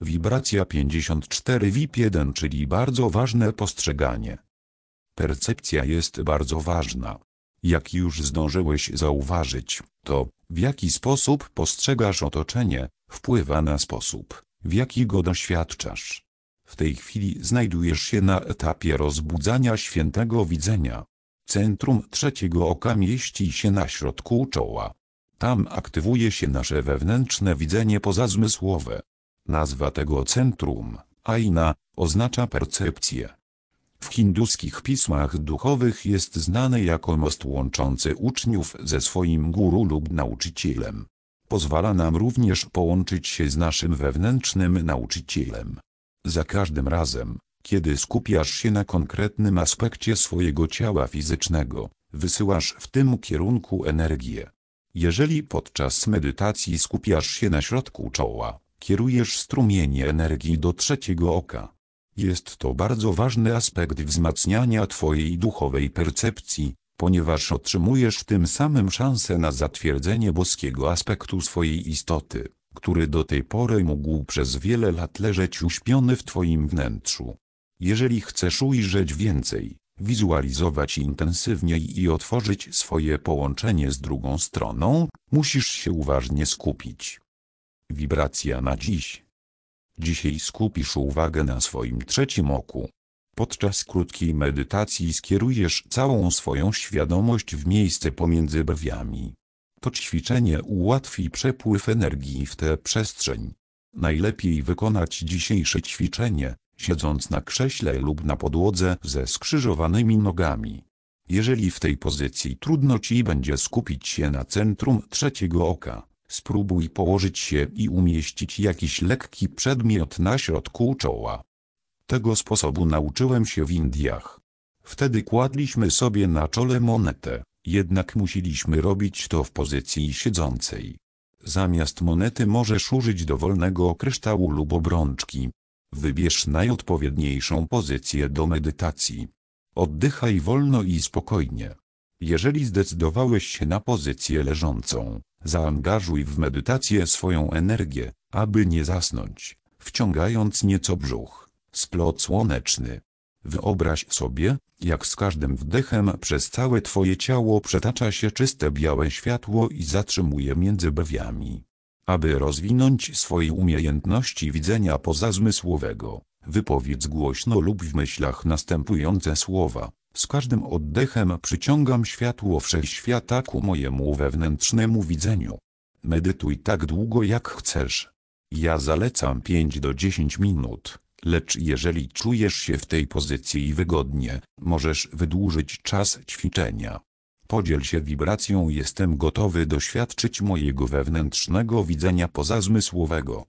Wibracja 54 VIP1 czyli bardzo ważne postrzeganie. Percepcja jest bardzo ważna. Jak już zdążyłeś zauważyć, to, w jaki sposób postrzegasz otoczenie, wpływa na sposób, w jaki go doświadczasz. W tej chwili znajdujesz się na etapie rozbudzania świętego widzenia. Centrum trzeciego oka mieści się na środku czoła. Tam aktywuje się nasze wewnętrzne widzenie pozazmysłowe. Nazwa tego centrum, Aina, oznacza percepcję. W hinduskich pismach duchowych jest znany jako most łączący uczniów ze swoim guru lub nauczycielem. Pozwala nam również połączyć się z naszym wewnętrznym nauczycielem. Za każdym razem, kiedy skupiasz się na konkretnym aspekcie swojego ciała fizycznego, wysyłasz w tym kierunku energię. Jeżeli podczas medytacji skupiasz się na środku czoła, kierujesz strumienie energii do trzeciego oka. Jest to bardzo ważny aspekt wzmacniania Twojej duchowej percepcji, ponieważ otrzymujesz tym samym szansę na zatwierdzenie boskiego aspektu swojej istoty, który do tej pory mógł przez wiele lat leżeć uśpiony w Twoim wnętrzu. Jeżeli chcesz ujrzeć więcej, wizualizować intensywniej i otworzyć swoje połączenie z drugą stroną, musisz się uważnie skupić. Wibracja na dziś. Dzisiaj skupisz uwagę na swoim trzecim oku. Podczas krótkiej medytacji skierujesz całą swoją świadomość w miejsce pomiędzy brwiami. To ćwiczenie ułatwi przepływ energii w tę przestrzeń. Najlepiej wykonać dzisiejsze ćwiczenie, siedząc na krześle lub na podłodze ze skrzyżowanymi nogami. Jeżeli w tej pozycji trudno Ci będzie skupić się na centrum trzeciego oka, spróbuj położyć się i umieścić jakiś lekki przedmiot na środku czoła. Tego sposobu nauczyłem się w Indiach. Wtedy kładliśmy sobie na czole monetę, jednak musieliśmy robić to w pozycji siedzącej. Zamiast monety możesz użyć dowolnego kryształu lub obrączki. Wybierz najodpowiedniejszą pozycję do medytacji. Oddychaj wolno i spokojnie. Jeżeli zdecydowałeś się na pozycję leżącą, zaangażuj w medytację swoją energię, aby nie zasnąć, wciągając nieco brzuch, splot słoneczny. Wyobraź sobie, jak z każdym wdechem przez całe Twoje ciało przetacza się czyste białe światło i zatrzymuje między brwiami. Aby rozwinąć swoje umiejętności widzenia pozazmysłowego, wypowiedz głośno lub w myślach następujące słowa. Z każdym oddechem przyciągam światło wszechświata ku mojemu wewnętrznemu widzeniu. Medytuj tak długo jak chcesz. Ja zalecam 5 do 10 minut, lecz jeżeli czujesz się w tej pozycji wygodnie, możesz wydłużyć czas ćwiczenia. Podziel się wibracją jestem gotowy doświadczyć mojego wewnętrznego widzenia pozazmysłowego.